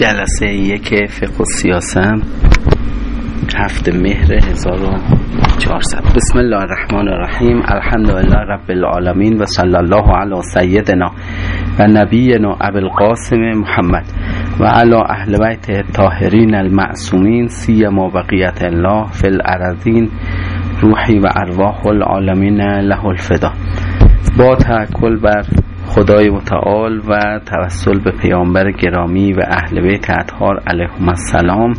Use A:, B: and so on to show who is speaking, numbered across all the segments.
A: جلسه یک فقه و سیاسم. هفت مهر 1400 بسم الله الرحمن الرحیم. الحمد لله رب العالمین و صلی الله علی سیدنا و نبینا ابو القاسم محمد و علی اهل بیت الطاهرین المعصومین سیما بقیت الله فی الارضین روحی و ارواح العالمین له الفدا. با تکل بر خدای متعال و توسل به پیامبر گرامی و اهل بیت اطهار علیهم السلام.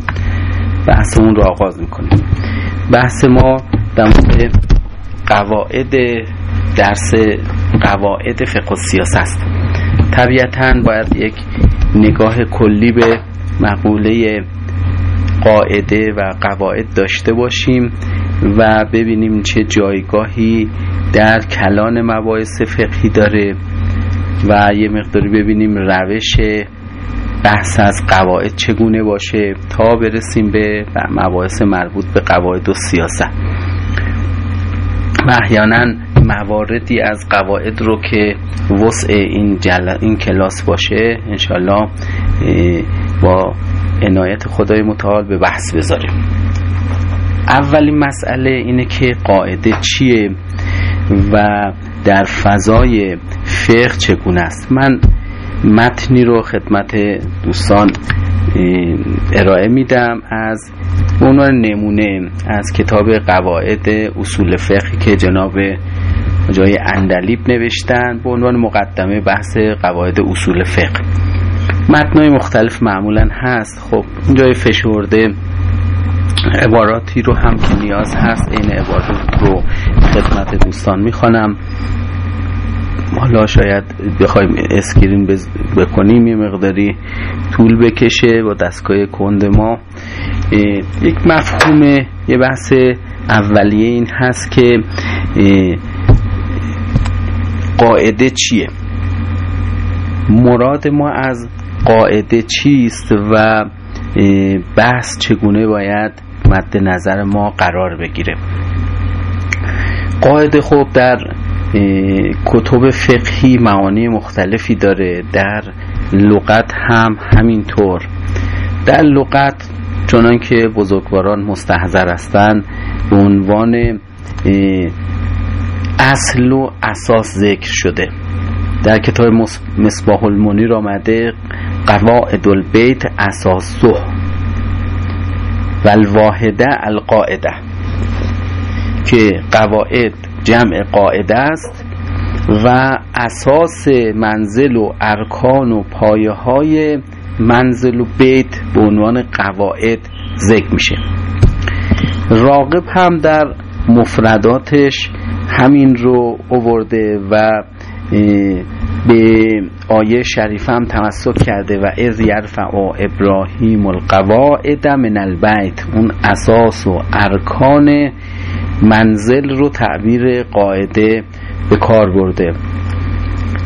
A: بحثمون رو آغاز می‌کنیم. بحث ما در مورد قواعد درس قواعد فقه و سیاست است. طبیعتا باید یک نگاه کلی به مقوله قاعده و قواعد داشته باشیم و ببینیم چه جایگاهی در کلان مباحث فقهی داره. و یه مقداری ببینیم روش بحث از قواعد چگونه باشه تا برسیم به مباحث مربوط به قواعد و سیاست. و احیانا مواردی از قواعد رو که وسع این, جل... این کلاس باشه انشالله با عنایت خدای متعال به بحث بذاریم. اولین مسئله اینه که قاعده چیه و در فضای فقه چگونه است؟ من متنی رو خدمت دوستان ارائه میدم از عنوان نمونه از کتاب قواعد اصول فقه که جناب جای اندلیب نوشتن به عنوان مقدمه بحث قواعد اصول فقه. متنای مختلف معمولا هست. خب جای فشرده عباراتی رو هم که نیاز هست این عبارات رو خدمت دوستان می‌خوانم. حالا شاید بخوایم اسکرین بکنیم یه مقداری طول بکشه با دستگاه کند ما. یک مفهوم یه بحث اولیه این هست که قاعده چیه؟ مراد ما از قاعده چیست و بحث چگونه باید مد نظر ما قرار بگیره؟ قاعده خوب در کتب فقهی معانی مختلفی داره. در لغت هم همینطور. در لغت چنان که بزرگواران مستحضر هستند به عنوان اصل و اساس ذکر شده. در کتاب مصباح المنیر آمده قواعد البیت اساسه. و الواحده القاعده. که قواعد جمع قاعده است و اساس منزل و ارکان و پایه های منزل و بیت به عنوان قواعد ذکر میشه. راقب هم در مفرداتش همین رو اوورده و به آیه شریفه هم تمسک کرده و از یرفع ابراهیم القواعد من البیت اون اساس و ارکان منزل رو تعبیر قاعده به کار برده.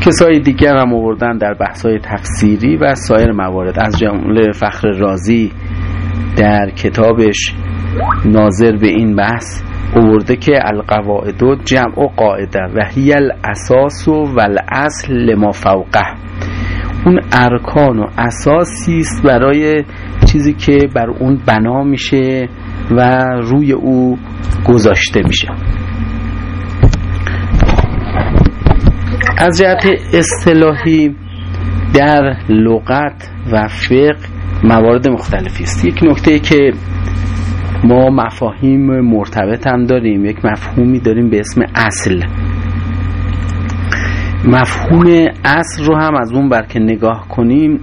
A: کسای دیگر هم آوردن در بحث‌های تفسیری و سایر موارد. از جمله فخر رازی در کتابش ناظر به این بحث آورده که القواعد جمع و قاعده و هی الاساس و الاصل لما فوقه. اون ارکان و اساسی است برای چیزی که بر اون بنا میشه و روی او گذاشته میشه. از جهت اصطلاحی در لغت و فقه موارد مختلفی است. یک نکته که ما مفاهیم مرتبط هم داریم. یک مفهومی داریم به اسم اصل. مفهوم اصل رو هم از اون بر که نگاه کنیم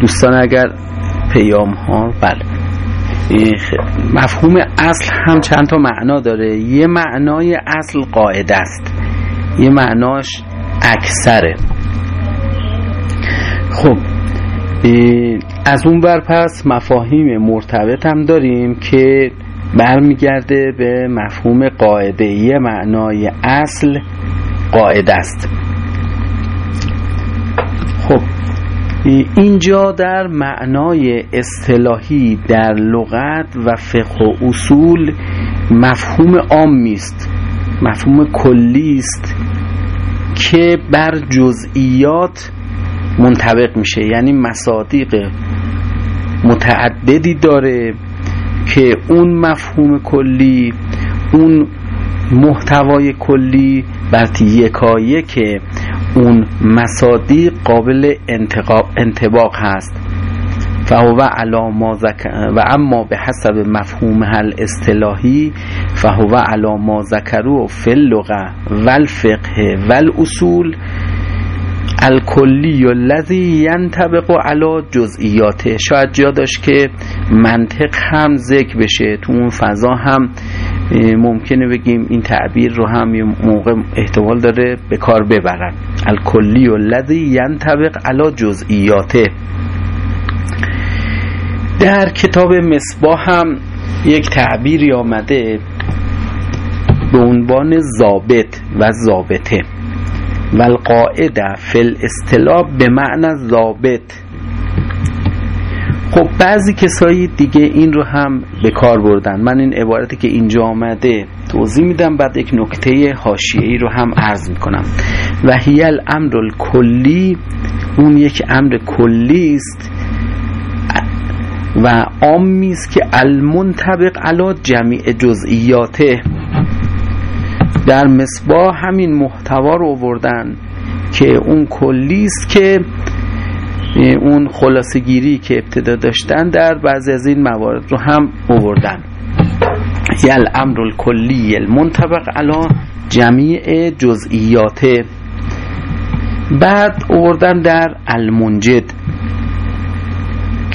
A: دوستان اگر پیام ها بله. مفهوم اصل هم چند تا معنا داره. یه معنای اصل قاعده است. یه معناش اکثره. خب از اون بر پس مفاهیم مرتبط هم داریم که برمیگرده به مفهوم قاعده معنای اصل قاعده است. خب اینجا در معنای اصطلاحی در لغت و فقه و اصول مفهوم عامی است مفهوم کلی است که بر جزئیات منطبق میشه. یعنی مصادیق متعددی داره که اون مفهوم کلی اون محتوای کلی بر یکایه که اون مصادیق قابل انتباق هست. فهو علا ما و اما به حسب مفهوم هل اصطلاحی فهو علا ما ذکرو فی اللغه و الفقه و الاصول. الکلی الذی ینطبق علی جزئیاته. شاید جا داشت که منطق هم ذکر بشه. تو اون فضا هم ممکنه بگیم این تعبیر رو هم یه موقع احتمال داره به کار ببرن. الکلی الذی ینطبق علی جزئیاته. در کتاب مصباح هم یک تعبیری آمده به عنوان ضابط و ضابطه. و القاعده فل اصطلاح به معنی ضابط. خب بعضی کسایی دیگه این رو هم به کار بردن. من این عبارتی که اینجا آمده توضیح میدم بعد یک نکته حاشیه‌ای رو هم عرض می‌کنم. و هی الامر کلی اون یک امر کلی است و عامی است که المنطبق علی جمیع جزئیاته. در مصباح همین محتوا رو آوردن که اون کلی است که اون خلاصگیری که ابتدا داشتن در بعضی از این موارد رو هم آوردن. یل امر الکلی المنطبق علی جمیع جزئیاته بعد آوردن در المنجد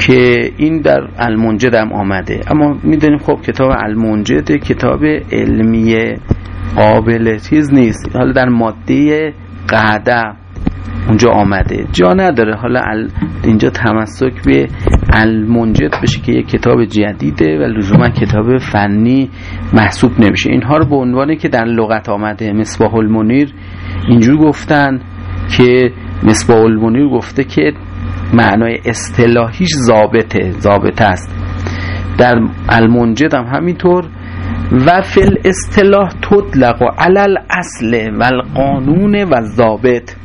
A: که این در المنجد هم آمده. اما می‌دونیم خب کتاب المنجد کتاب علمی قابل چیز نیست. حالا در ماده قعده اونجا آمده. جا نداره. حالا اینجا تمسک به المنجد بشه که یک کتاب جدیده و لزوما کتاب فنی محسوب نمیشه. اینها رو به عنوانی که در لغت آمده مصباح المنیر اینجور گفتن که مصباح المنیر گفته که معنای اصطلاحیش ضابطه ضابطه است. در المنجد هم همینطور و فل اصطلاح تطلق و علل اصل و القانون و ضابط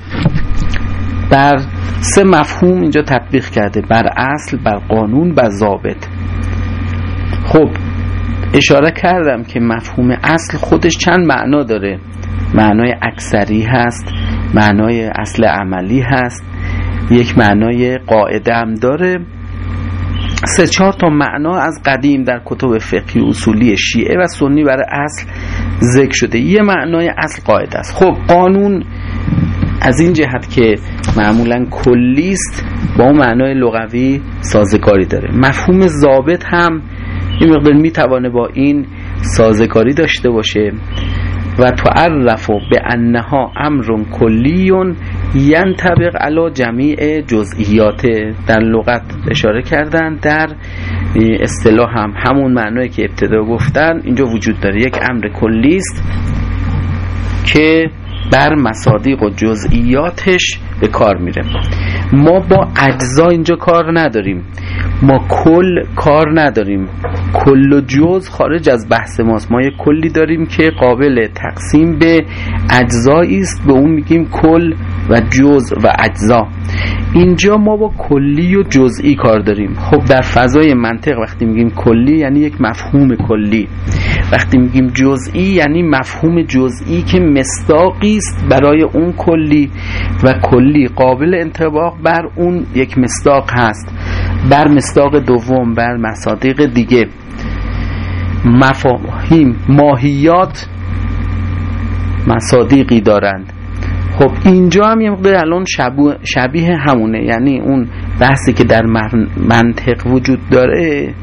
A: بر سه مفهوم اینجا تطبیق کرده بر اصل بر قانون و ضابط. خب اشاره کردم که مفهوم اصل خودش چند معنا داره. معنای اکثری هست معنای اصل عملی هست یک معنای قاعده هم داره. سه چهار تا معنا از قدیم در کتب فقهی اصولی شیعه و سنی برای اصل ذکر شده. یه معنای اصل قاعده است. خب قانون از این جهت که معمولا کلیست با اون معنای لغوی سازگاری داره. مفهوم ضابط هم این مقدار می‌توانه با این سازگاری داشته باشه و تعرف به انها امر کلیون ینطبق علی جمیع جزئیات. در لغت اشاره کردن در اصطلاح هم همون معنایی که ابتدا گفتن اینجا وجود داره. یک امر کلی است که بر مصادیق و جزئیاتش به کار میره. ما با اجزا اینجا کار نداریم. ما کل کار نداریم. کل و جز خارج از بحث ماست. ما یک کلی داریم که قابل تقسیم به اجزایی است. به اون میگیم کل و جز و اجزا. اینجا ما با کلی و جزئی کار داریم. خب در فضای منطق وقتی میگیم کلی یعنی یک مفهوم کلی. وقتی میگیم جزئی یعنی مفهوم جزئی که مصداقی است برای اون کلی و کلی قابل انطباق بر اون یک مصداق هست. بر مصداق دوم بر مصادیق دیگه. مفاهیم ماهیات مصادیقی دارند. خب اینجا هم یه مقدار الان شبیه همونه. یعنی اون بحثی که در منطق وجود داره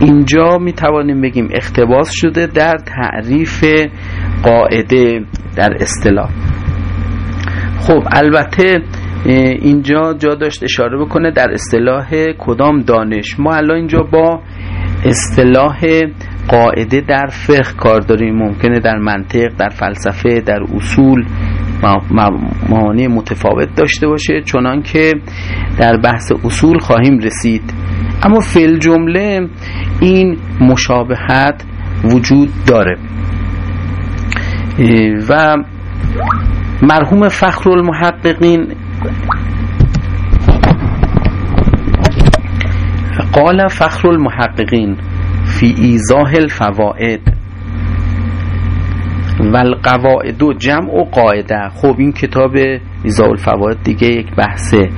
A: اینجا می توانیم بگیم اختباس شده در تعریف قاعده در اصطلاح. خب البته اینجا جا داشت اشاره بکنه در اصطلاح کدام دانش. ما الان اینجا با اصطلاح قاعده در فقه کار داریم. ممکنه در منطق در فلسفه در اصول معانی متفاوت داشته باشه چنان که در بحث اصول خواهیم رسید. اما فل جمله این مشابهت وجود داره. و مرحوم فخر المحققین قال فخر المحققین فی ایزاه الفوائد. و القواعد و جمع و قاعده. خب این کتاب ایزاه الفوائد دیگه یک بحثه.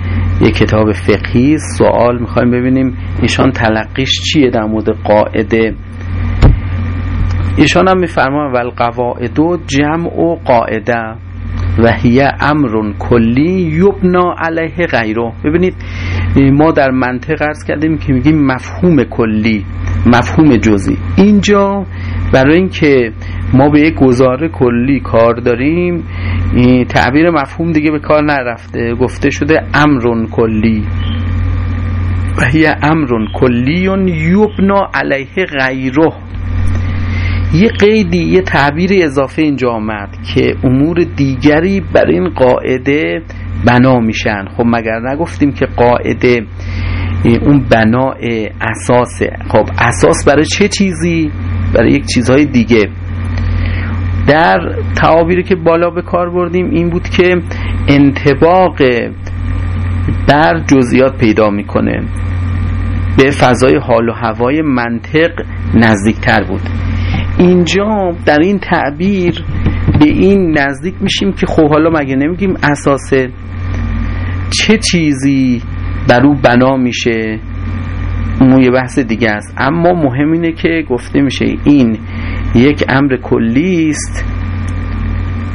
A: یک کتاب فقهی سوال می‌خوایم ببینیم ایشان تلقیش چیه در مورد قاعده ایشان هم میفرمان و القواعد و جمع و قاعده. و هیه امر کلی یبنا علیه غیره. ببینید ما در منطق ارز کردیم که میگیم مفهوم کلی مفهوم جزی اینجا برای اینکه ما به یک گزاره کلی کار داریم تعبیر مفهوم دیگه به کار نرفته. گفته شده امرون کلی. و هی امرون کلی یبنا علیه غیره. یه قیدی یه تعبیر اضافه اینجا آمد که امور دیگری بر این قاعده بنا میشن. خب مگر نگفتیم که قاعده اون بناء اساسه؟ خب اساس برای چه چیزی؟ برای یک چیزهای دیگه. در تعابیری که بالا به کار بردیم این بود که انتباق در جزئیات پیدا می‌کنه. به فضای حال و هوای منطق نزدیکتر بود. اینجا در این تعبیر به این نزدیک میشیم که خب حالا مگه نمیگیم اساس چه چیزی بر او بنا میشه؟ اون یه بحث دیگه است. اما مهم اینه که گفته میشه این یک امر کلی است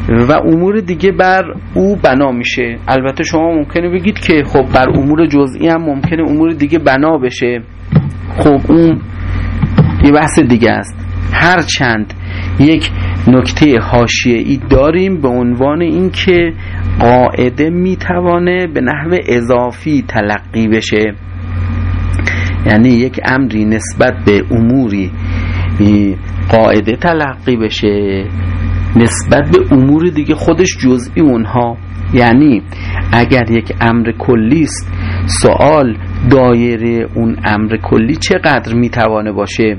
A: و امور دیگه بر او بنا میشه. البته شما ممکنه بگید که خب بر امور جزئی هم ممکنه امور دیگه بنا بشه. خب اون یه بحث دیگه است. هرچند یک نکته حاشیه‌ای داریم به عنوان اینکه قاعده می‌توانه به نحو اضافی تلقی بشه. یعنی یک امری نسبت به اموری قاعده تلقی بشه نسبت به امور دیگه خودش جزئی اونها. یعنی اگر یک امر کلی است سوال دایره اون امر کلی چقدر می‌توانه باشه؟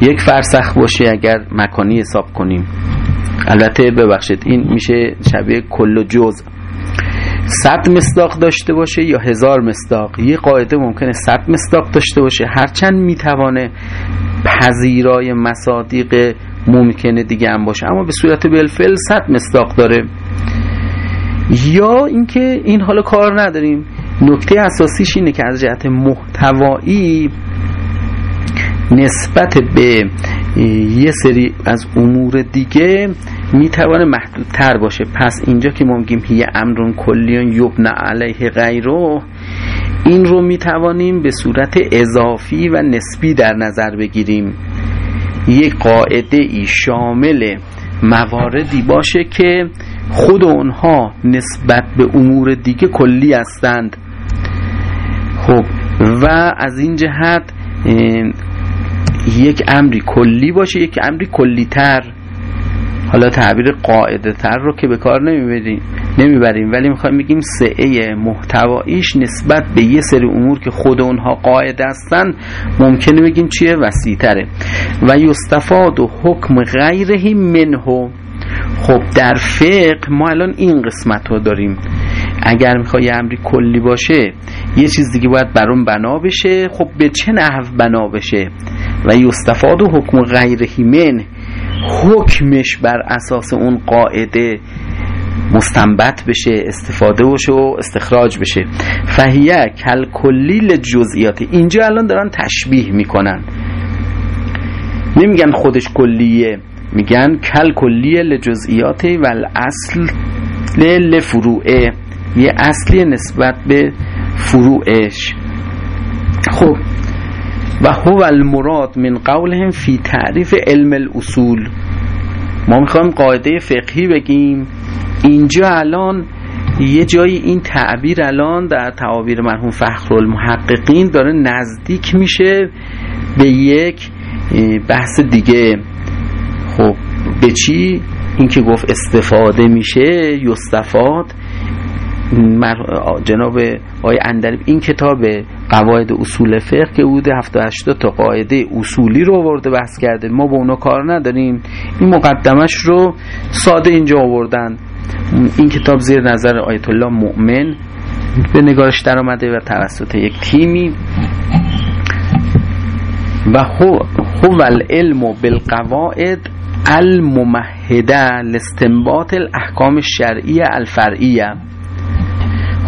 A: یک فرسخ باشه اگر مکانی حساب کنیم. البته ببخشید این میشه شبیه کل و جز صد مصداق داشته باشه یا هزار مصداق؟ یه قاعده ممکنه صد مصداق داشته باشه. هرچند می‌توانه پذیرای مصادیق ممکنه دیگه هم باشه. اما به صورت بالفعل صد مصداق داره. یا اینکه این حالا کار نداریم. نکته اساسیش اینه که از جهت محتوایی نسبت به یه سری از امور دیگه می‌توانه محدودتر باشه. پس اینجا که ما میگیم هیه امرون کلیون یبن علیه غیره این رو می‌توانیم به صورت اضافی و نسبی در نظر بگیریم. یک قاعده ای شامل مواردی باشه که خود اونها نسبت به امور دیگه کلی هستند. خب و از این جهت یک امری کلی باشه یک امری کلی تر حالا تعبیر قاعده تر رو که به کار نمی‌بریم نمی‌بریم ولی می‌خوایم بگیم سعه محتواییش نسبت به یه سری امور که خود اونها قاعده هستن ممکنه بگیم چیه؟ وسیع تره و یستفاد و حکم غیرهی منهو خب در فقه ما الان این قسمت رو داریم. اگر می‌خوای امری کلی باشه یه چیز دیگه باید برون بنا بشه. خب به چه نحو بنا بشه؟ و یستفاد و حکم غیر من حکمش بر اساس اون قاعده مستنبت بشه استفاده بشه و استخراج بشه. فهیه کل کلی لجزئیات اینجا الان دارن تشبیه می‌کنن. نمیگن خودش کلیه میگن کل کلیه لجزئیات و الاصل لفروعه. یه اصلی نسبت به فروعش. خب و هو المراد من قولهم فی تعریف علم الاصول. ما می‌خوایم قاعده فقهی بگیم. اینجا الان یه جایی این تعبیر الان در تعابیر مرحوم فخر المحققین داره نزدیک میشه به یک بحث دیگه. خب به چی؟ این که گفت استفاده میشه یستفاد. جناب آقای اندریب این کتاب قواعد اصول فقه که بوده 78 تا قاعده اصولی رو آورده بحث کرده. ما با اونا کار نداریم. این مقدمش رو ساده اینجا آوردن. این کتاب زیر نظر آیت الله مؤمن. به نگارش در آمده و توسط یک تیمی. و هو, العلم بالقواعد الممهده لاستنباط الاحکام الشرعی الفرعیه.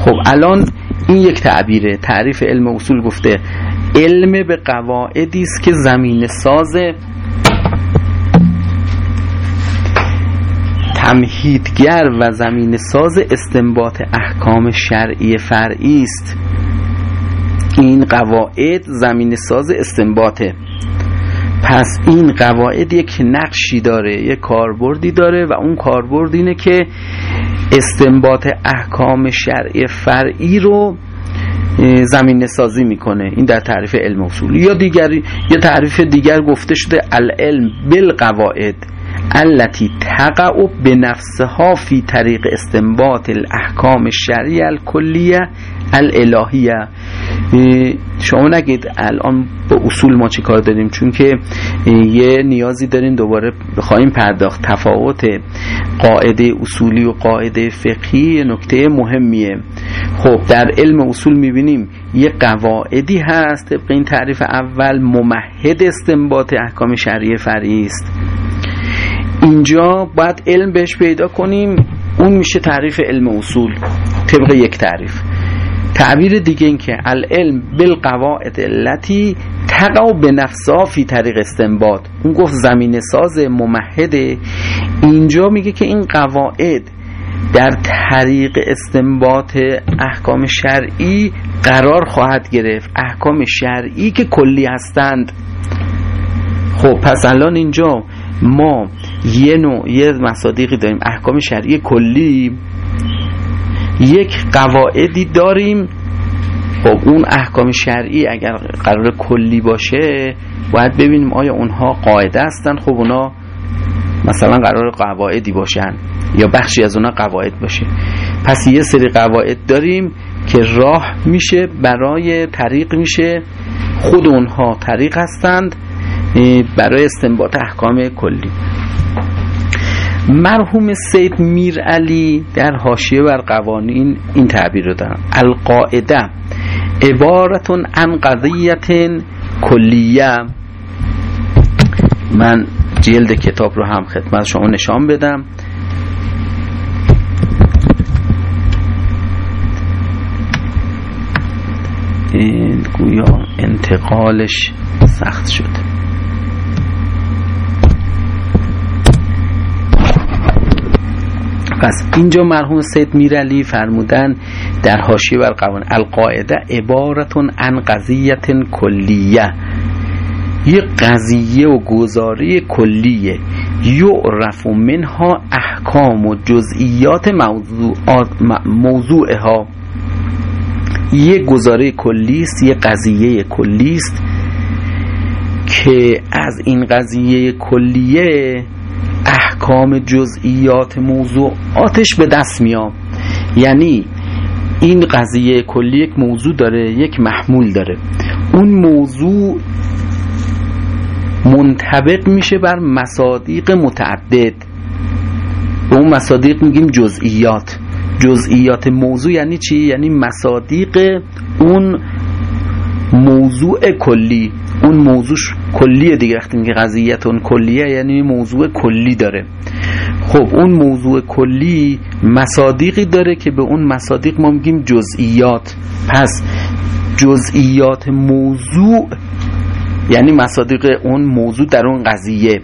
A: خب الان این یک تعبیره تعریف علم اصول گفته علم به قواعدی است که زمین ساز تمهیدگر و زمین ساز استنباط احکام شرعی فرعی است. این قواعد زمین ساز استنباطه. پس این قواعد یک نقشی داره یک کاربردی داره و اون کاربرد اینه که استنباط احکام شرعی فرعی رو زمین سازی می‌کنه. این در تعریف علم اصول یا دیگری یا تعریف دیگر گفته شده العلم بالقواعد. التي تقع به نفسها فی طریق استنباط الاحکام الشرعی الکلیه الالهیه. شما نگید الان با اصول ما چی کار داریم؟ چون که یه نیازی داریم دوباره بخوایم پرداخت تفاوت قاعده اصولی و قاعده فقهی نکته مهمیه. خب در علم اصول می‌بینیم یه قواعدی هست طبق این تعریف اول ممهد استنباط احکام شرعی فرعی است اینجا باید علم بهش پیدا کنیم. اون میشه تعریف علم اصول طبق یک تعریف. تعبیر دیگه این که العلم بالقواعد التي تقع به نفسها فی طریق استنباط. اون گفت زمین ساز ممهده. اینجا میگه که این قواعد در طریق استنباط احکام شرعی قرار خواهد گرفت. احکام شرعی که کلی هستند. خب پس الان اینجا ما یه نوع یه مصادیقی داریم احکام شرعی کلی. یک قواعدی داریم. خب اون احکام شرعی اگر قرار کلی باشه باید ببینیم آیا اونها قاعده هستن. خب اونا مثلا قرار قواعدی باشن یا بخشی از اونها قواعد باشه. پس یه سری قواعد داریم که راه میشه برای طریق میشه. خود اونها طریق هستند برای استنباط احکام کلی. مرحوم سید میر علی در حاشیه بر قوانین این تعبیر رو دارن القاعده عبارتون عن قضیت کلیه. من جلد کتاب رو هم خدمت شما نشان بدم. این گویا انتقالش سخت شد. پس اینجا مرحوم سید میرعلی فرمودن در حاشیه بر قوانین القاعده عبارتون عن قضیت کلیه. یه قضیه و گزاره کلیه. یعرف منها احکام و جزئیات موضوعها. یه گزاره کلی است یه قضیه کلی است که از این قضیه کلیه احکام جزئیات موضوعاتش به دست میام یعنی این قضیه کلی یک موضوع داره یک محمول داره. اون موضوع منطبق میشه بر مصادیق متعدد. به اون مصادیق میگیم جزئیات. جزئیات موضوع یعنی چی؟ یعنی مصادیق اون موضوع کلی. اون موضوع کلیه دیگه. وقتی میگه قضیتون کلیه یعنی موضوع کلی داره. خب اون موضوع کلی مصادیقی داره که به اون مصادیق ما میگیم جزئیات. پس جزئیات موضوع یعنی مصادیق اون موضوع در اون قضیه.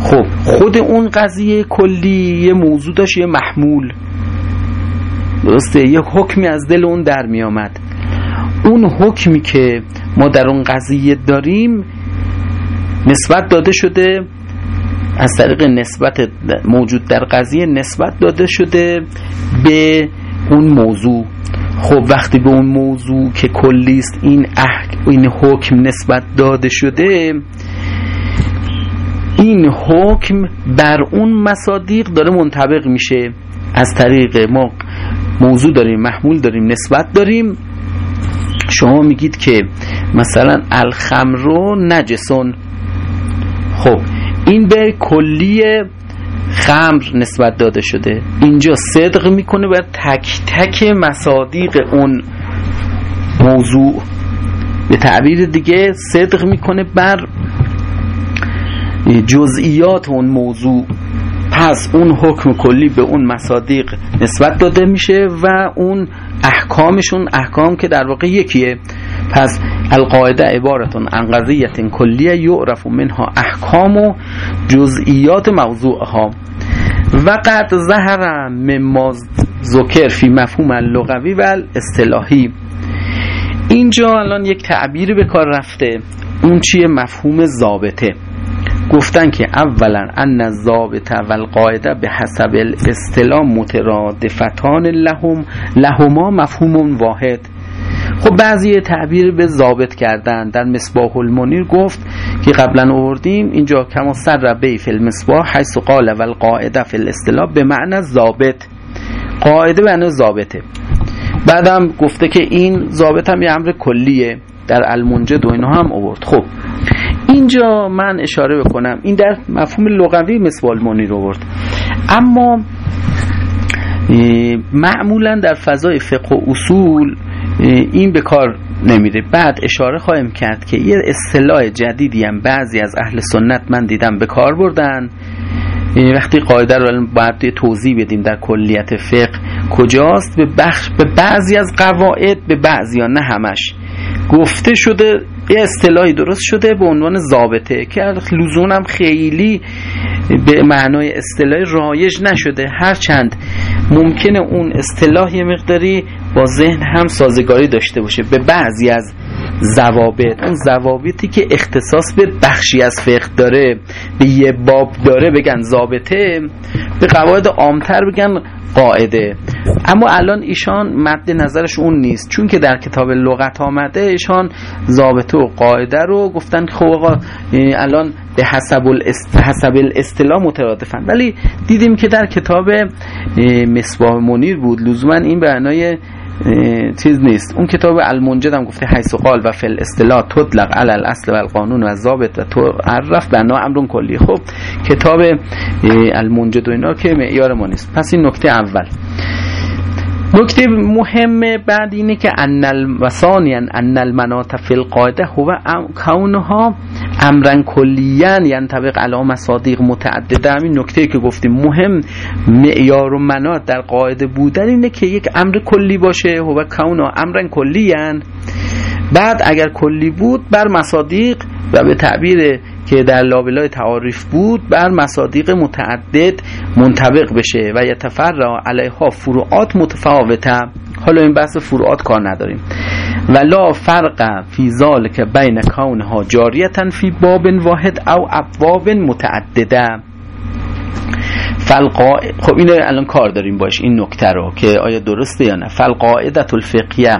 A: خب خود اون قضیه کلی یه موضوع داشت یه محمول. درسته؟ یه حکمی از دل اون در می آمد اون حکمی که ما در اون قضیه داریم نسبت داده شده از طریق نسبت موجود در قضیه نسبت داده شده به اون موضوع. خب وقتی به اون موضوع که کلیست این این حکم نسبت داده شده این حکم بر اون مصادیق داره منطبق میشه. از طریق ما موضوع داریم محمول داریم نسبت داریم. شما میگید که مثلا الخمرو نجسون. خب این به کلی خمر نسبت داده شده. اینجا صدق می‌کنه بر تک تک مصادیق اون موضوع. به تعبیر دیگه صدق می‌کنه بر جزئیات اون موضوع. پس اون حکم کلی به اون مصادیق نسبت داده میشه و اون احکامشون احکام که در واقع یکیه. پس القاعده عبارتون عن قضیت کلیه یعرف منها احکام و جزئیات موضوعها. و قد ظهر مما ذکر فی مفهوم اللغوی و اصطلاحی اینجا الان یک تعبیری به کار رفته. اون چیه؟ مفهوم ضابطه. گفتن که اولا ان الضابطه و القاعده به حسب الاصطلاح مترادفتان لهم لهما مفهوم واحد. خب بعضی تعبیر به ضابط کردن. در مصباح المنیر گفت که قبلا آوردیم اینجا کما سر بی فی المصباح حیث قال و القاعده فی الاصطلاح به معنی ضابط. قاعده به معنی ضابطه. بعدم گفته که این ضابط هم یه امر کلیه. در المنجد و اینها هم آورد. خب اینجا من اشاره بکنم. این در مفهوم لغوی مثل منیر آورد. اما معمولا در فضای فقه و اصول این به کار نمیره. بعد اشاره خواهیم کرد که یه اصطلاح جدیدی هم بعضی از اهل سنت من دیدم به کار بردن. وقتی قاعده رو باید توضیح بدیم در کلیت فقه کجاست؟ به بخش به بعضی از قواعد به بعضی ها نه همش. گفته شده یه اصطلاحی درست شده به عنوان ضابطه که لزوم هم خیلی به معنای اصطلاحی رایج نشده. هرچند ممکنه اون اصطلاح یه مقداری با ذهن هم سازگاری داشته باشه. به بعضی از زوابط اون زوابطی که اختصاص به بخشی از فقه داره به یه باب داره بگن ضابطه به قواعد عامتر بگن قاعده. اما الان ایشان مد نظرش اون نیست. چون که در کتاب لغت آمده ایشان ضابطه و قاعده رو گفتن خب آقا الان به حسب حسب الاصطلاح مترادفن. ولی دیدیم که در کتاب مصباح منیر بود. لزوما این معنای چیز نیست. اون کتاب المنجد هم گفته حیث قال و فل اصطلاح تطلق علی الاصل و القانون و ضابط و عرف بنا امرون کلی. خب کتاب المنجد و اینا که معیار ما نیست. پس این نکته اول. نکته مهم بعد اینه که ان الوسانیان ان المنات فی القاعده هو کونها امرن کلیان ینطبق علی مصادیق متعدده. همین نکته که گفتیم. مهم معیار و منات در قاعده بودن اینه که یک امر کلی باشه. هو کونها امرن کلیان. بعد اگر کلی بود بر مصادیق و به تعبیر که در لابلای تعاریف بود بر مصادیق متعدد منطبق بشه و یتفرع علیها فروعات متفاوته. حالا این بحث فروعات کار نداریم. و لا فرق فی ذالک بین کونها جاریتا فی باب واحد او ابواب متعدده. فالقا... خب اینو الان کار داریم باش این نکته رو که آیا درسته یا نه. فالقاعدت الفقیه.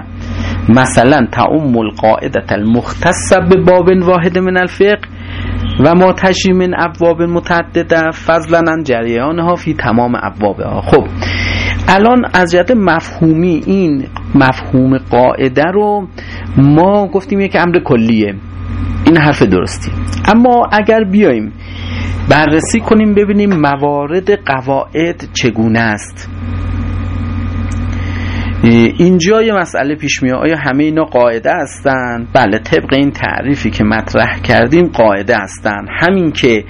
A: مثلا تعم القاعدت المختصه به باب واحد من الفقه. و ما من ابواب متعدده فضلا جریان ها فی تمام ابواب ها خب الان از جهت مفهومی این مفهوم قاعده رو ما گفتیم یک امر کلیه. این حرف درستی. اما اگر بیایم بررسی کنیم ببینیم موارد قواعد چگونه است. اینجا یه مسئله پیش میاد. آیا همه اینا قاعده هستن؟ بله طبق این تعریفی که مطرح کردیم قاعده هستن. همین که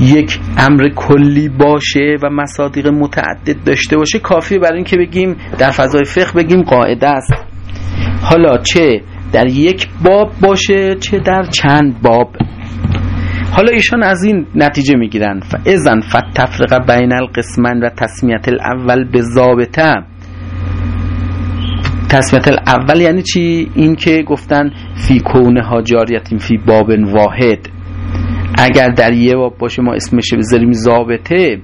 A: یک امر کلی باشه و مصادیق متعدد داشته باشه کافیه برای اینکه بگیم در فضای فقه بگیم قاعده است. حالا چه در یک باب باشه چه در چند باب. حالا ایشان از این نتیجه می‌گیرن. ازن فت تفرقه بین القسمن و تسمیت الاول به ضابطه تصمیت اول یعنی چی؟ این که گفتن فی کونه ها جاریتیم فی باب واحد. اگر در یه باب باشه ما اسمش بذاریم ضابطه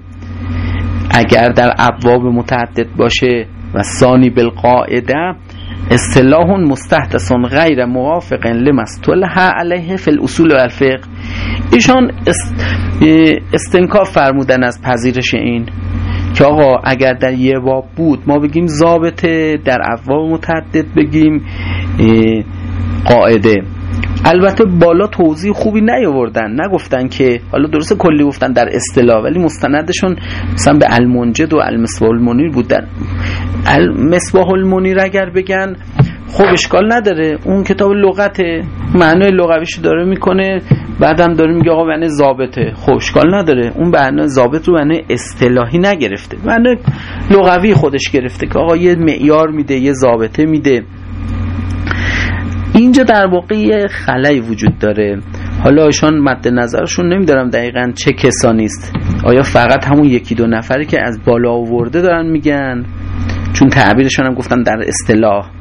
A: اگر در ابواب متعدد باشه و ثانی بالقاعده اصطلاح مستحدث غیر موافق لمستلح علیه فی الاصول و الفقه. ایشان استنکاف فرمودن از پذیرش این. که آقا اگر در یه باب بود ما بگیم ضابطه در ابواب متعدد بگیم قاعده. البته بالا توضیح خوبی نیاوردن نگفتن که حالا درست کلی گفتن در اصطلاح ولی مستندشون مثلا به المنجد و المصباح المنیر بود. در المصباح المنیر اگر بگن خب اشکال نداره. اون کتاب لغته. معنای لغویشو داره می‌کنه. بعدم داره میگه آقا معنی ضابطه. خب اشکال نداره. اون معنی ضابط رو معنی اصطلاحی نگرفته. معنی لغوی خودش گرفته که آقا یه معیار میده یه ضابطه میده. اینجا در واقع یه خلایی وجود داره. حالا ایشان مد نظرشون نمیدارم دقیقا چه کسانی است آیا فقط همون یکی دو نفری که از بالا آورده دارن میگن؟ چون تعبیرشون هم گفتم در اصطلاح.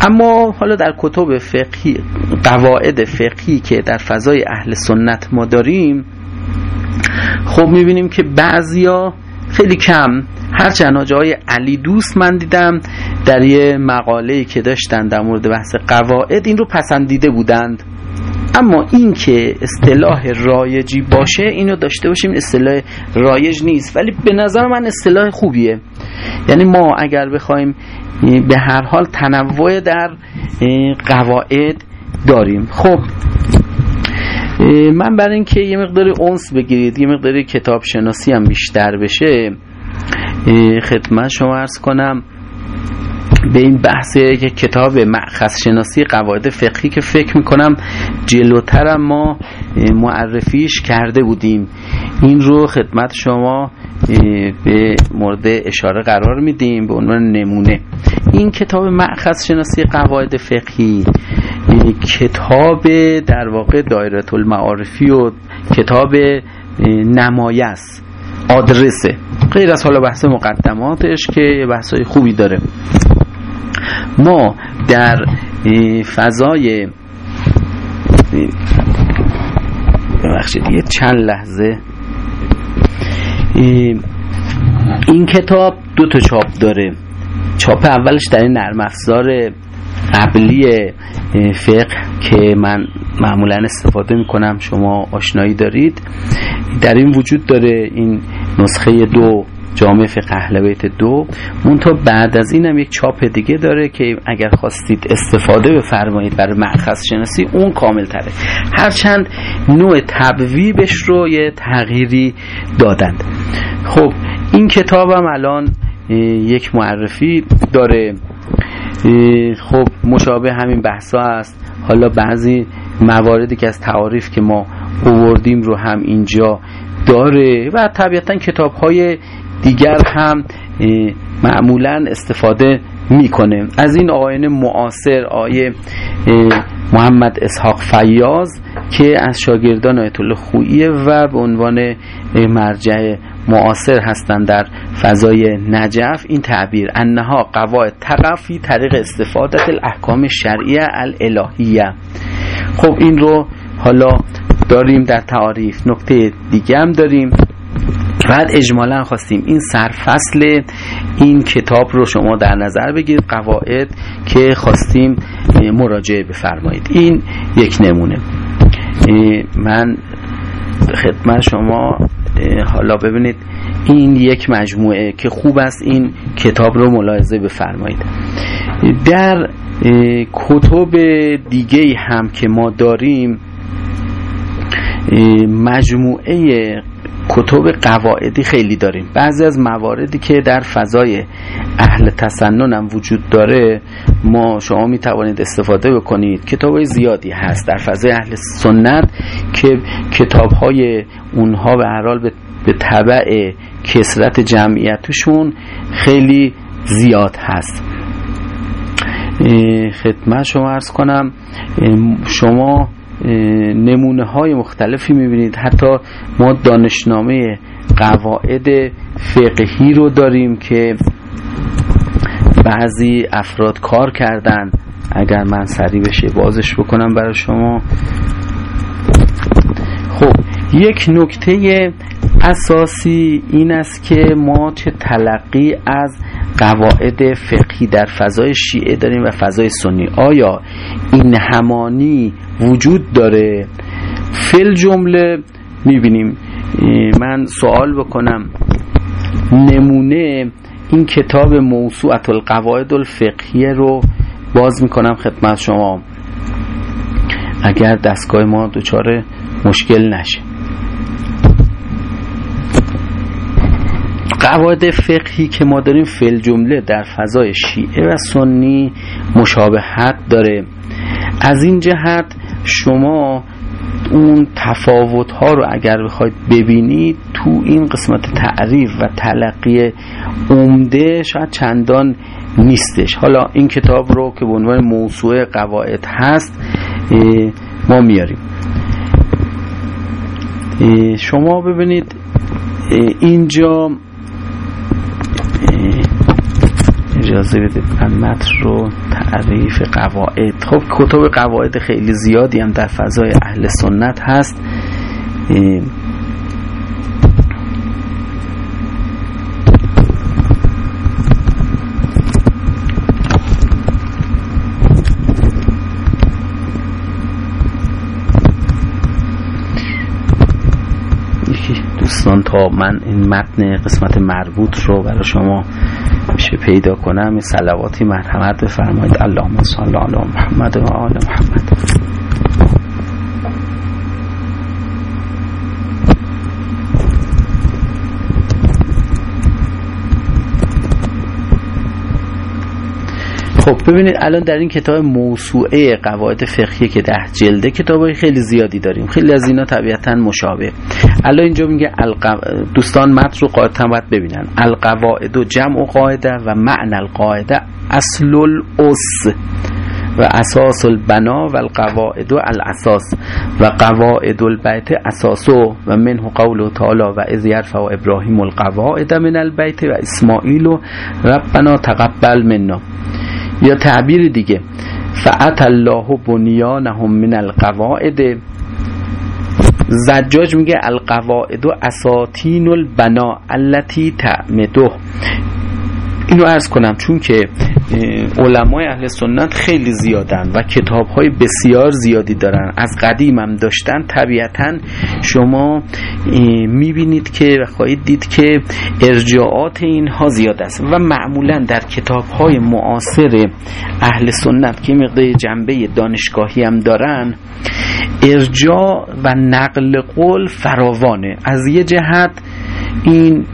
A: اما حالا در کتب فقهی قواعد فقهی که در فضای اهل سنت ما داریم خب می‌بینیم که بعضیا خیلی کم هر جناجه های علی دوست من دیدم در یه مقاله که داشتن در مورد بحث قواعد این رو پسندیده بودند. اما این که اصطلاح رایجی باشه اینو داشته باشیم اصطلاح رایج نیست. ولی به نظر من اصطلاح خوبیه. یعنی ما اگر بخوایم به هر حال تنوع در قواعد داریم. خب من برای اینکه یه مقداری اونس بگیرید یه مقداری کتاب شناسی هم بیشتر بشه خدمت شما ارز کنم. به این بحث که کتاب معخص شناسی قواعد فقهی که فکر می‌کنم جلوتر ما معرفیش کرده بودیم. این رو خدمت شما به مورد اشاره قرار میدیم به عنوان نمونه. این کتاب معخص شناسی قواعد فقهی کتاب در واقع دایره المعارفی و کتاب نمایه است آدرسه. غیر از حالا بحث مقدماتش که بحثای خوبی داره. ما در فضای ببخشید یه چند لحظه. این کتاب دو تا چاپ داره. چاپ اولش در این نرم افزار قبلی فقه که من معمولا استفاده می‌کنم شما آشنایی دارید. در این وجود داره این نسخه دو جامعه فقه اهل بیت دو. منتها بعد از اینم یک چاپ دیگه داره که اگر خواستید استفاده بفرمایید برای مأخذ شناسی اون کامل تره هرچند نوع تبویبش رو یه تغییری دادند. خب این کتابم الان یک معرفی داره. خب مشابه همین بحثا است. حالا بعضی مواردی که از تعاریف که ما اووردیم رو هم اینجا داره. و طبیعتا کتاب های دیگر هم معمولا استفاده می‌کنه. از این آقایان معاصر آیه محمد اسحاق فیاض که از شاگردان آیت الله خوییه و به عنوان مرجع معاصر هستند در فضای نجف. این تعبیر انها قواعد تقفی طریق استفاده الاحکام شرعیه الالهیه. خب این رو حالا داریم در تعاریف. نکته دیگه هم داریم. بعد اجمالا خواستیم این سرفصل این کتاب رو شما در نظر بگیرید قواعد که خواستیم مراجعه بفرمایید. این یک نمونه. من خدمت شما حالا ببینید این یک مجموعه که خوب است این کتاب رو ملاحظه بفرمایید. در کتب دیگه هم که ما داریم مجموعه کتب قواعدی خیلی داریم. بعضی از مواردی که در فضای اهل تسنن هم وجود داره ما شما می توانید استفاده بکنید. کتاب زیادی هست در فضای اهل سنت که کتاب های اونها به هر حال به طبع کسرت جمعیتشون خیلی زیاد هست. خدمت شما ارز کنم. شما نمونه های مختلفی می‌بینید. حتی ما دانشنامه قواعد فقهی رو داریم که بعضی افراد کار کردن. اگر من سریع بشه بازش بکنم برای شما. خب یک نکته اساسی این است که ما چه تلقی از قواعد فقهی در فضای شیعه داریم و فضای سنی. آیا این همانی وجود داره؟ فل جمله می‌بینیم. من سوال بکنم. نمونه این کتاب موسوعت القواعد الفقهیه رو باز می‌کنم خدمت شما. اگر دستگاه ما دچار مشکل نشه. قواعد فقهی که ما داریم فل جمله در فضای شیعه و سنی مشابهت داره. از این جهت شما اون تفاوت ها رو اگر بخواید ببینید تو این قسمت تعریف و تلقی عمده شاید چندان نیستش. حالا این کتاب رو که به عنوان موضوع قواعد هست ما میاریم. شما ببینید اینجا اجازه بدید من متن رو تعریف قواعد. خب کتب قواعد خیلی زیادی هم در فضای اهل سنت هست. دوستان تا من این متن قسمت مربوط رو برای شما میشه پیدا کنم. سلواتی مرحمت بفرمایید. اللهم صل علی محمد و آل محمد. خب ببینید الان در این کتاب موسوعه قواعد فقهی که ده جلده کتاب خیلی زیادی داریم. خیلی از اینا طبیعتا مشابه. الان اینجا میگه دوستان متن رو قاعدتا باید ببینن. القواعد و جمع و قاعده و معنی القاعده اصل الاس و اساس البنا و القواعد و الاساس و قواعد البیت اساسو و منه قول تعالی و اذ یرفع ابراهیم القواعد من البیت و اسماعیل و ربنا تقبل منا. یا تعبیر دیگه. فعت الله بنیانهم من القواعد. زجاج میگه القواعد و اساتین البنا التي تعمده. اینو ارز کنم چون که علمای اهل سنت خیلی زیادن و کتاب های بسیار زیادی دارن. از قدیم هم داشتن. طبیعتا شما می‌بینید که و خواهید دید که ارجاعات اینها زیاد است و معمولا در کتاب های معاصر اهل سنت که مقدار جنبه دانشگاهی هم دارن ارجاع و نقل قول فراوانه. از یه جهت این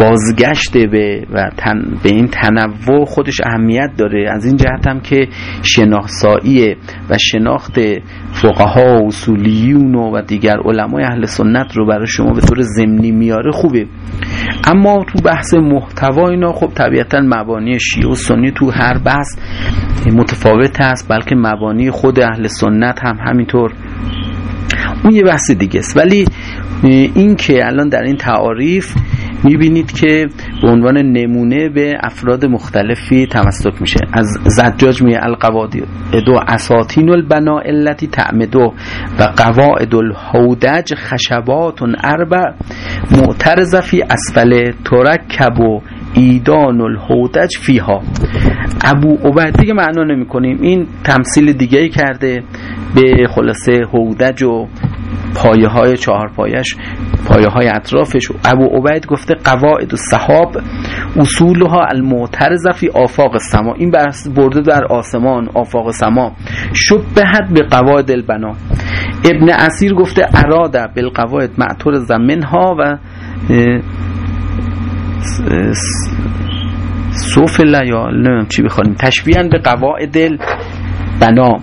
A: بازگشت به و تن به این تنوع خودش اهمیت داره. از این جهت هم که شناخسایی و شناخت فقها و اصولیون و دیگر علمای اهل سنت رو برای شما به طور ضمنی میاره خوبه. اما تو بحث محتوا اینا خب طبیعتا مبانی شیعه و سنی تو هر بحث متفاوت هست بلکه مبانی خود اهل سنت هم همینطور. اون یه بحث دیگه است. ولی این که الان در این تعاریف می‌بینید که به عنوان نمونه به افراد مختلفی تمسک میشه. از زجاج می القواعد دو اساتین البنا التي تعمدو و قواعد الهودج خشبات اربع معترض فی اسفل ترکب و ایدان الهودج فیها. ابو عبید دیگه معنا نمی کنیم این تمثیل دیگه کرده به خلاصه هودج و پایه های چهار پایش پایه های اطرافش. ابو عبید گفته قواعد و صحاب اصولها المعترض فی آفاق سما این برده در آسمان آفاق سما شبهت به قواعد البنا. ابن اسیر گفته اراده بالقواعد معطور زمنها و صوف یا نمیم چی بخوانیم. تشبیهن به قواعد البنا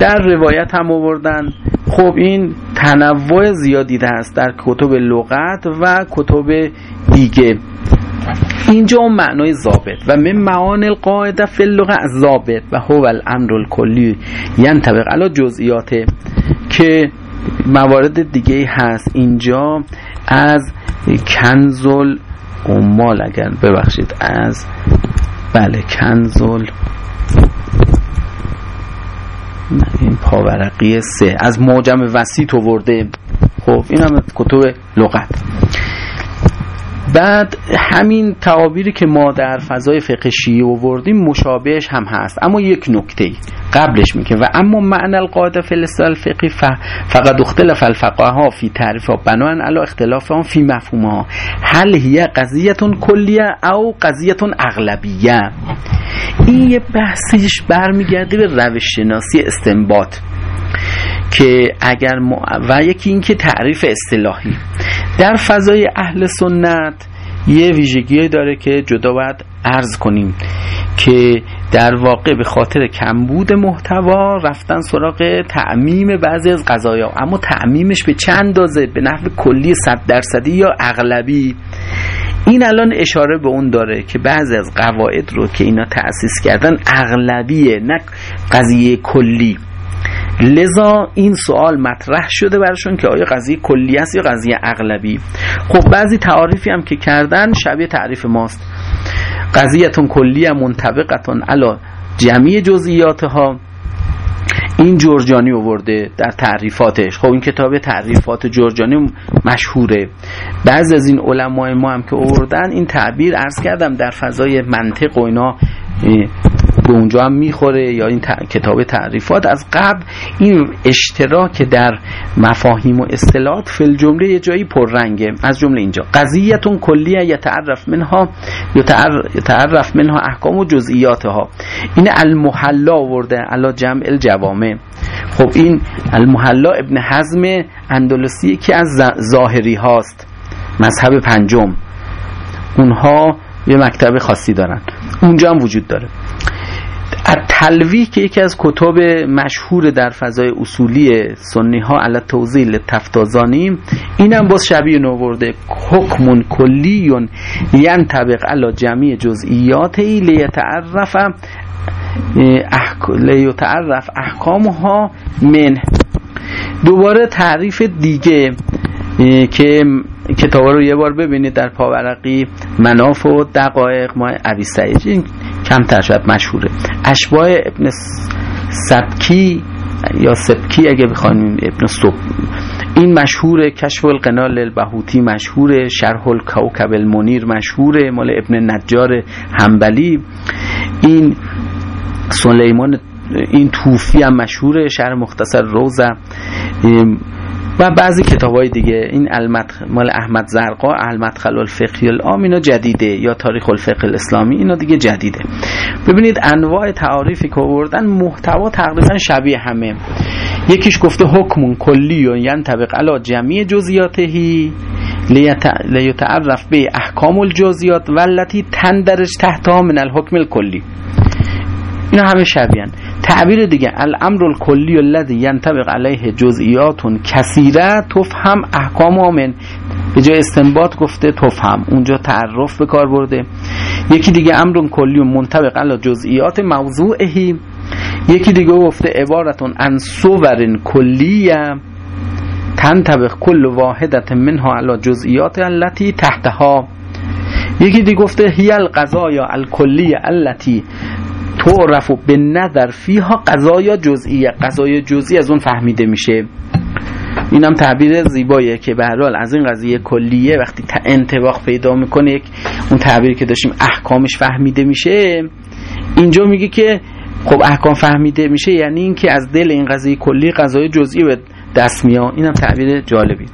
A: در روایت هم آوردن. خب این تنوع زیادی هست در کتب لغت و کتب دیگه. اینجا اون معنای ضابط. و من معان القاعده فی اللغه ضابط. و هو الامر الکلی ینطبق علی جزئیاته که موارد دیگه هست. اینجا از کنزل امال اگر ببخشید از بله کنزل. این پاورقی سه. از موجم وسیع ورده خب این هم کتب لغت. بعد همین تعابیری که ما در فضای فقه شیعه آوردیم مشابهش هم هست. اما یک نکته قبلش میگه و اما معنی القاعده فی الاصطلاح فقهی فقط اختلاف الفقه ها فی تعریف ها بنان علی اختلاف ها فی مفهوم ها. هل هی قضیتون کلیه او قضیتون اغلبیه؟ این یه بحثش برمیگرده به روش شناسی استنباط. که اگر و یکی این که تعریف اصطلاحی. در فضای اهل سنت یه ویژگی داره که جدا باید عرض کنیم که در واقع به خاطر کمبود محتوا رفتن سراغ تعمیم بعضی از قضایا. اما تعمیمش به چند اندازه؟ به نحو کلی صد درصدی یا اغلبی؟ این الان اشاره به اون داره که بعضی از قواعد رو که اینا تأسیس کردن اغلبیه نه قضیه کلی. لذا این سوال مطرح شده براشون که آیا قضیه کلی است یا قضیه اغلبی؟ خب بعضی تعاریفی هم که کردن شبیه تعریف ماست. قضیتون کلی منطبقتون علا جمعی جزئیاتها. این جورجانی آورده در تعریفاتش. خب این کتاب تعریفات جورجانی مشهوره. بعض از این علمای ما هم که آوردن این تعبیر عرض کردم در فضای منطق و اینا به اونجا هم می‌خوره یا این کتاب تعریفات. از قبل این اشتراک در مفاهیم و اصطلاحات فل جمله یه جایی پررنگه. از جمله اینجا. قضیتون کلیه یتعرف منها یتعرف منها احکام و جزئیاتها. این المحلا ورده علا جمع الجوامع. خب این المحلا ابن حزم اندلسی که از ظاهری هاست. مذهب پنجم. اونها یه مکتب خاصی دارن. اونجا هم وجود داره. تلویح که یکی از کتاب مشهور در فضای اصولی سنی ها علی توضیل تفتازانی اینم باز شبیه نورده حکمون کلیون ینطبق علی جمعی جزئیات ای لیتعرف احک... لیتعرف احکامها من دوباره تعریف دیگه که کتاب رو یه بار ببینید در پاورقی مناف و دقایق ما عبی سعید کمتر شاید مشهوره. اشباه ابن سبکی یا سبکی اگه بخوانیم ابن سب این مشهور کشف القنال البهوتی مشهور شرح الکوکب المنیر مشهوره مال ابن نجار همبلی این سلیمان این توفی هم مشهوره شهر مختصر روزه. و بعضی کتاب های دیگه این مال احمد زرقا المدخل الفقهی العام اینا جدیده یا تاریخ الفقه الاسلامی اینا دیگه جدیده. ببینید انواع تعاریفی که آوردن محتوا تقریبا شبیه همه. یکیش گفته حکمون کلی و ینطبق علی جمعی جزئیاتهی لیتعرف به احکام الجزئیات والتی تندرج تحت من الحکم الکلی. اینا همه شبیهن تعبیر دیگه الامر الکلی الذی ینطبق علیه جزئیات کثیره تفهم احکام آمن به جای استنباط گفته تفهم اونجا تعرف به کار برده. یکی دیگه امر کلی منطبق علی جزئیات موضوعهی یکی دیگه گفته عبارتون ان صور کلیه تنطبق کل واحدت منها علی جزئیات التي تحتها. یکی دیگه گفته هی القضایا الکلیه التي تعرف به نظر فیها قضایا جزئیه. قضای جزئی از اون فهمیده میشه. اینم تعبیر زیباییه که به حال از این قضیه کلیه وقتی انتباق پیدا می‌کنه یک اون تعبیری که داشتیم احکامش فهمیده میشه. اینجا میگه که خب احکام فهمیده میشه یعنی اینکه از دل این قضیه کلی قضای جزئی به دست میاد اینم تعبیر جالبی.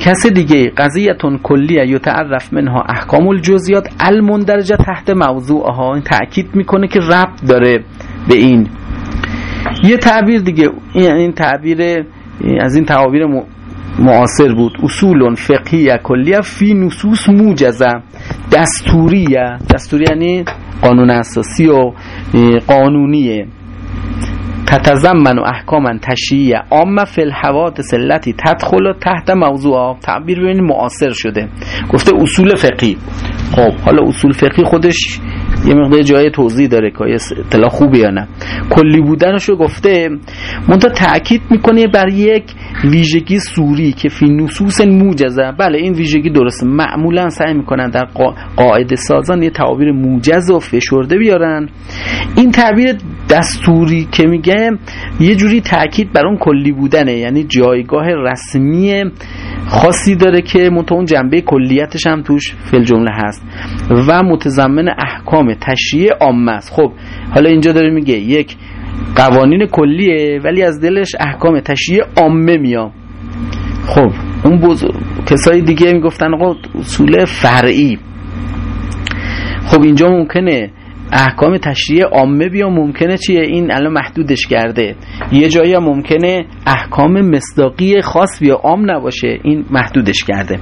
A: کس دیگه قضیتون کلیه یتعرف منها احکام الجزیات المندرجه تحت موضوعها. این تأکید می‌کنه که ربط داره به این. یه تعبیر دیگه این تعبیر از این تعابیر معاصر بود. اصول فقهیه کلیه فی نصوص موجزه. دستوریه. دستوری یعنی قانون اساسی و قانونیه. تتزمن و احکاما تشییع عامه فی الحوادث التي تدخل تحت موضوع تعبیر ببینید معاصر شده. گفته اصول فقهی. خب حالا اصول فقهی خودش یه مقدار جای توضیح داره که اطلاع خوبی یا نه. کلی بودنشو گفته منتها تاکید می‌کنه بر یک ویژگی سوری که فی نصوص موجزه. بله این ویژگی درسته. معمولا سعی می‌کنن در قاعده سازان یه تعابیر موجز و فشرده بیارن. این تعبیر دستوری که میگه یه جوری تاکید بر اون کلی بودنه. یعنی جایگاه رسمی خاصی داره که منتها اون جنبه کلیتش هم توش فل جمله هست. و متضمن احکام تشریع عامه است. خب حالا اینجا داره میگه یک قوانین کلیه ولی از دلش احکام تشریع عامه میاد. خب اون بزرگ کسای دیگه می‌گفتن آقا اصول فرعی. خب اینجا ممکنه احکام تشریع عامه بیا ممکنه چیه؟ این الان محدودش کرده. یه جایی ممکنه احکام مصداقی خاص بیا عام نباشه. این محدودش کرده.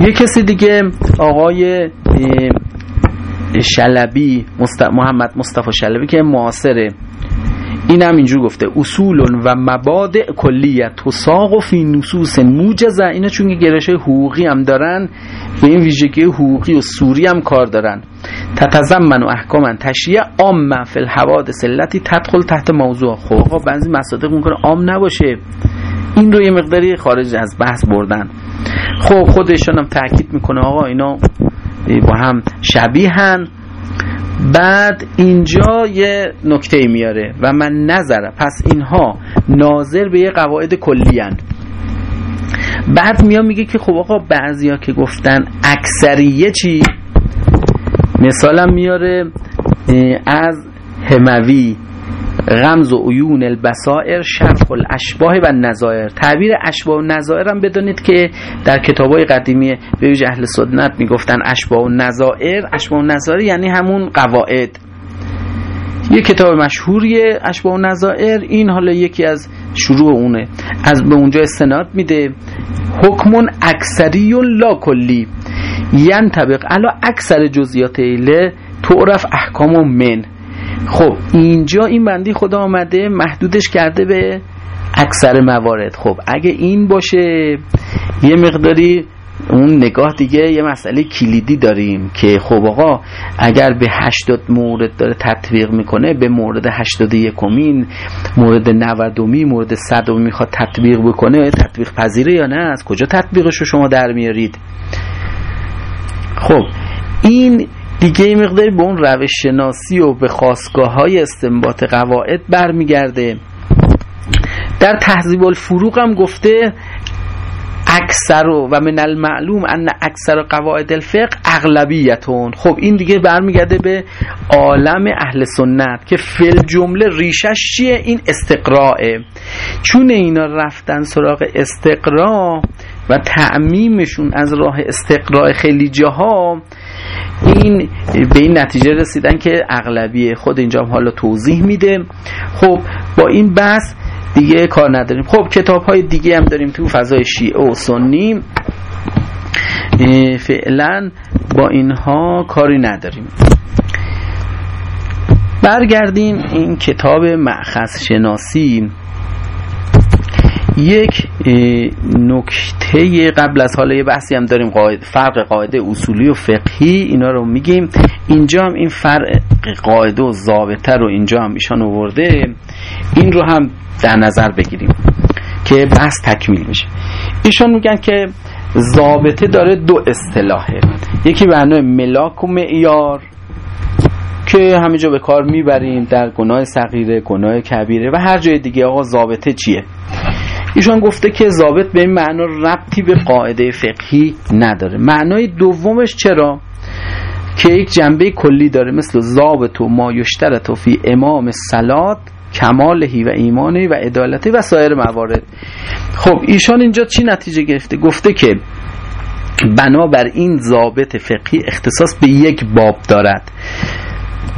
A: یه کسی دیگه آقای شلبی محمد مصطفی شلبی که معاصره. این هم اینجور گفته اصول و مبادع کلیت تساق و فی نصوص موجزه. اینا چون گرشه حقوقی هم دارن به این ویژگی حقوقی و سوری هم کار دارن. تتزمن و احکامن تشریع عام فی الحوادث التي تدخل تحت موضوع. خب بعضی مصادیق ممکنه عام نباشه. این رو یه مقداری خارج از بحث بردن. خب خودشان هم تاکید می‌کنه آقا اینا با هم شبیهن. بعد اینجا یه نکته میاره و من نظره پس اینها ناظر به یه قواعد کلی هن. بعد میاد میگه که خب آقا بعضیا که گفتن اکثریه چی؟ مثالم میاره از هموی غمز و عیون البصائر شرح الاشباه و نظائر. تعبیر اشباه و نظائر هم بدانید که در کتاب های قدیمی به ویژه اهل سنت می‌گفتن اشباه و نظائر. اشباه و نظائر یعنی همون قواعد. یه کتاب مشهوری اشباه و نظائر. این حالا یکی از شروع اونه. از به اونجا استناد میده. حکمون اکثری لا کلی. ینطبق علا اکثر جزیات ایله تعرف احکام و من. خب اینجا این بندی خدا آمده محدودش کرده به اکثر موارد. خب اگه این باشه یه مقداری اون نگاه دیگه یه مسئله کلیدی داریم که خب آقا اگر به 80 مورد داره تطبیق می‌کنه به مورد 81 کمین مورد 90 مورد 100 می‌خواد تطبیق بکنه تطبیق پذیره یا نه؟ از کجا تطبیقش رو شما در میارید؟ خب این دیگه مقداری به اون روش شناسی و به خواستگاه های استنباط قواعد برمیگرده. در تحذیب الفروق هم گفته اکثر و من المعلوم ان اکثر قواعد الفقه اغلبیتون. خب این دیگه برمیگرده به عالم اهل سنت که فل جمله ریشش چیه؟ این استقراءه. چون اینا رفتن سراغ استقراء و تعمیمشون از راه استقراء خیلی جاها این به این نتیجه رسیدن که اغلبیه خود اینجا حالا توضیح میده. خب با این بحث دیگه کار نداریم. خب کتاب های دیگه هم داریم تو فضای شیعه و سنی. فعلا با اینها کاری نداریم. برگردیم این کتاب معخص شناسی یک نکته قبل از حالا یه بحثی هم داریم قاعد فرق قاعده اصولی و فقهی اینا رو میگیم. اینجا هم این فرق قاعده و ضابطه رو اینجا هم ایشان آورده. این رو هم در نظر بگیریم که بحث تکمیل میشه ایشان میگن که ضابطه داره دو اصطلاحه. یکی به ملاک و معیار که همه جا به کار می‌بریم در گناه صغیره گناه کبیره و هر جای دیگه. آقا ضابطه چیه؟ ایشان گفته که ضابط به این معنا ربطی به قاعده فقهی نداره. معنای دومش چرا؟ که یک جنبه کلی داره مثل ضابط و ما یشترط فی امام سلات کمالهی و ایمانی و عدالتی و سایر موارد. خب ایشان اینجا چی نتیجه گرفته؟ گفته که بنابر این ضابط فقهی اختصاص به یک باب دارد.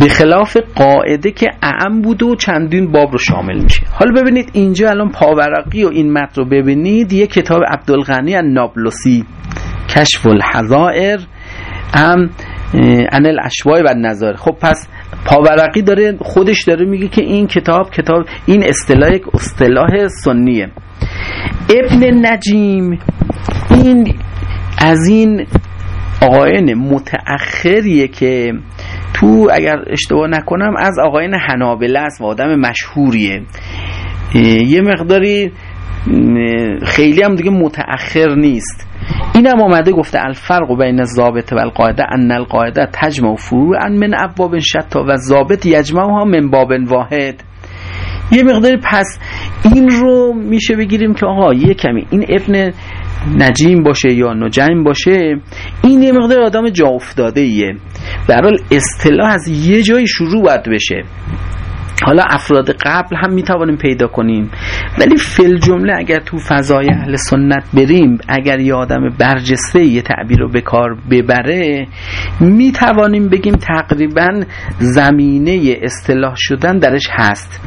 A: به خلاف قاعده که اعم بوده و چندین باب رو شامل میشه. حالا ببینید اینجا الان پاورقی و این متن رو ببینید. یه کتاب عبدالغنی نابلسی کشف الحضائر هم انل اشوای و نظر خب پس پاورقی داره خودش داره میگه که این کتاب کتاب این اصطلاح یک اصطلاح سنیه. ابن نجیم این از این آقایان متأخریه که تو اگر اشتباه نکنم از آقایان حنابله است و آدم مشهوریه. یه مقداری خیلی هم دیگه متأخر نیست. این هم آمده گفته الفرق بین الضابط و القاعده ان القاعده تجمع فروعا من ابواب شتا و ضابط یجمعها من باب واحد. یه مقداری پس این رو میشه بگیریم که آقا یه کمی این ابن نجیم باشه یا نجیم باشه این یه مقدار آدم جا افتاده ایه برحال اصطلاح از یه جایی شروع باید بشه. حالا افراد قبل هم می‌توانیم پیدا کنیم. ولی فل جمله اگر تو فضای اهل سنت بریم اگر یه آدم برجسته یه تعبیر رو به کار ببره می توانیم بگیم تقریبا زمینه اصطلاح شدن درش هست.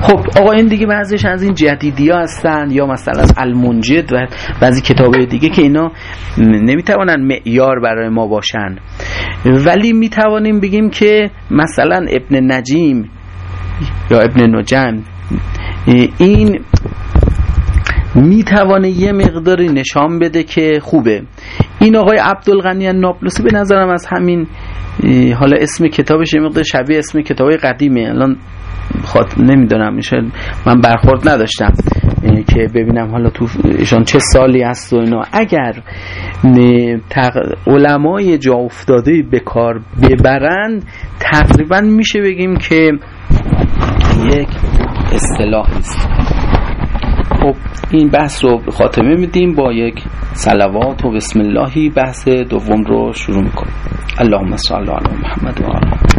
A: خب آقا این دیگه بعضیش از این جدیدی ها هستن یا مثلا از المنجد و بعضی کتابه دیگه که اینا نمی‌توانن معیار برای ما باشن. ولی می‌توانیم بگیم که مثلا ابن نجیم یا ابن نجم این می‌توانه یه مقداری نشان بده که خوبه. این آقای عبدالغنی نابلسی به نظرم از همین حالا اسم کتابش یه مقدار شبیه اسم کتاب قدیمه. الان خاط نمی‌دونم میشه من برخورد نداشتم که ببینم حالا تو ایشان چه سالی هست و اینا. اگر تق... علمای جا افتاده به کار ببرند تقریبا میشه بگیم که یک اصطلاح است خب این بحث رو خاتمه میدیم با یک سلوات و بسم اللهی بحث دوم رو شروع می‌کنیم. اللهم صل علی محمد و آله.